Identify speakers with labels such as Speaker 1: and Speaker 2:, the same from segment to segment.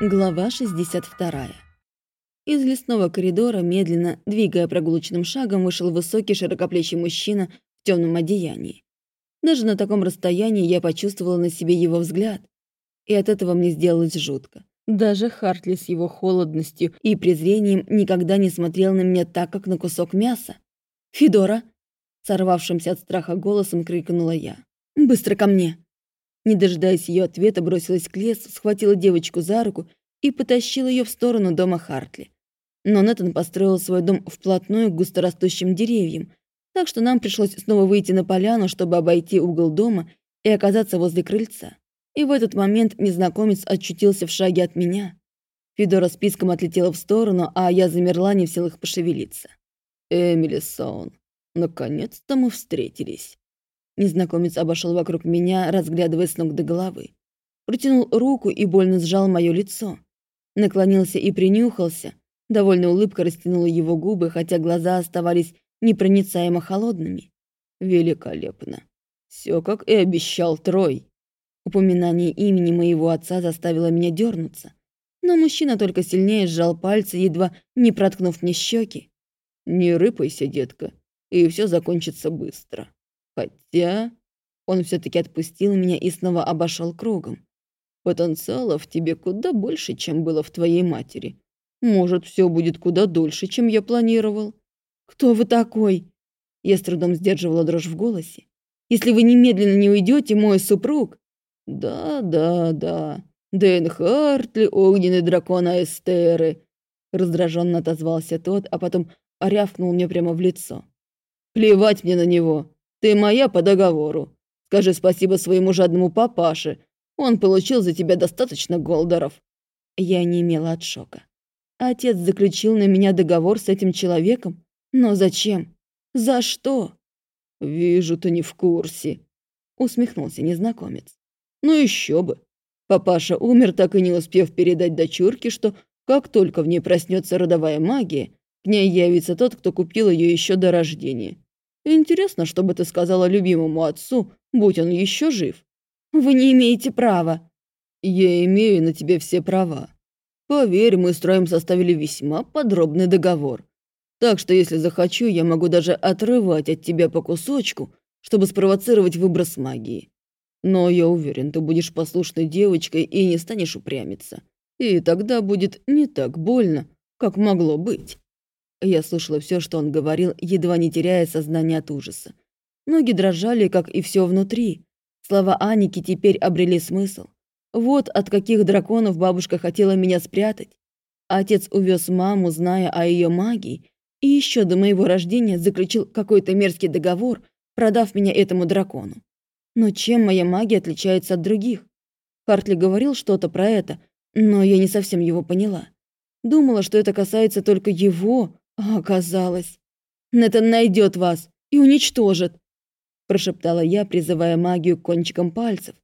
Speaker 1: Глава 62. Из лесного коридора, медленно, двигая прогулочным шагом, вышел высокий широкоплечий мужчина в темном одеянии. Даже на таком расстоянии я почувствовала на себе его взгляд, и от этого мне сделалось жутко. Даже Хартли с его холодностью и презрением никогда не смотрел на меня так, как на кусок мяса. «Федора!» Сорвавшимся от страха голосом крикнула я. «Быстро ко мне!» Не дожидаясь ее ответа, бросилась к лесу, схватила девочку за руку и потащила ее в сторону дома Хартли. Но Нэтан построил свой дом вплотную к густорастущим деревьям, так что нам пришлось снова выйти на поляну, чтобы обойти угол дома и оказаться возле крыльца. И в этот момент незнакомец очутился в шаге от меня. Федора списком отлетела в сторону, а я замерла, не в силах пошевелиться. «Эмили Сон, наконец-то мы встретились». Незнакомец обошел вокруг меня, разглядывая с ног до головы. Протянул руку и больно сжал мое лицо. Наклонился и принюхался. Довольно улыбка растянула его губы, хотя глаза оставались непроницаемо холодными. Великолепно. Все, как и обещал Трой. Упоминание имени моего отца заставило меня дернуться. Но мужчина только сильнее сжал пальцы, едва не проткнув мне щеки. «Не рыпайся, детка, и все закончится быстро». Хотя он все-таки отпустил меня и снова обошел кругом. Потенциала в тебе куда больше, чем было в твоей матери. Может, все будет куда дольше, чем я планировал. Кто вы такой? Я с трудом сдерживала дрожь в голосе. Если вы немедленно не уйдете, мой супруг... Да, да, да. Дэн Хартли, огненный дракон Аэстеры. Раздраженно отозвался тот, а потом рявкнул мне прямо в лицо. Плевать мне на него. Ты моя по договору. Скажи спасибо своему жадному папаше. Он получил за тебя достаточно голдеров». Я не имела от шока. Отец заключил на меня договор с этим человеком? Но зачем? За что? «Вижу, ты не в курсе», — усмехнулся незнакомец. «Ну еще бы. Папаша умер, так и не успев передать дочурке, что как только в ней проснется родовая магия, к ней явится тот, кто купил ее еще до рождения. Интересно, что бы ты сказала любимому отцу, будь он еще жив. Вы не имеете права. Я имею на тебе все права. Поверь, мы с Троем составили весьма подробный договор. Так что, если захочу, я могу даже отрывать от тебя по кусочку, чтобы спровоцировать выброс магии. Но я уверен, ты будешь послушной девочкой и не станешь упрямиться. И тогда будет не так больно, как могло быть. Я слушала все, что он говорил, едва не теряя сознание от ужаса. Ноги дрожали, как и все внутри. Слова Аники теперь обрели смысл. Вот от каких драконов бабушка хотела меня спрятать. Отец увез маму, зная о ее магии, и еще до моего рождения заключил какой-то мерзкий договор, продав меня этому дракону. Но чем моя магия отличается от других? Хартли говорил что-то про это, но я не совсем его поняла. Думала, что это касается только его, а оказалось... Нэтан найдет вас и уничтожит, прошептала я, призывая магию кончиком пальцев.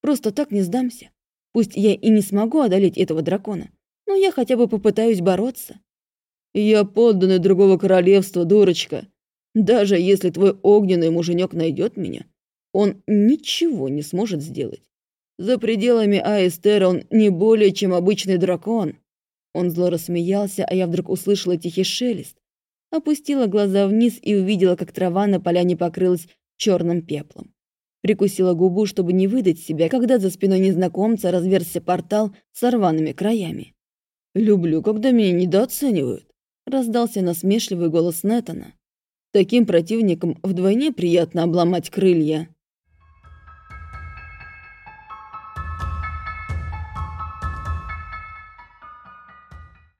Speaker 1: Просто так не сдамся. Пусть я и не смогу одолеть этого дракона, но я хотя бы попытаюсь бороться. Я подданный другого королевства, дурочка. Даже если твой огненный муженек найдет меня, он ничего не сможет сделать. За пределами Аэстера он не более чем обычный дракон. Он зло рассмеялся, а я вдруг услышала тихий шелест. Опустила глаза вниз и увидела, как трава на поляне покрылась черным пеплом. Прикусила губу, чтобы не выдать себя, когда за спиной незнакомца разверзся портал с рваными краями. «Люблю, когда меня недооценивают», — раздался насмешливый голос Нетана. «Таким противникам вдвойне приятно обломать крылья».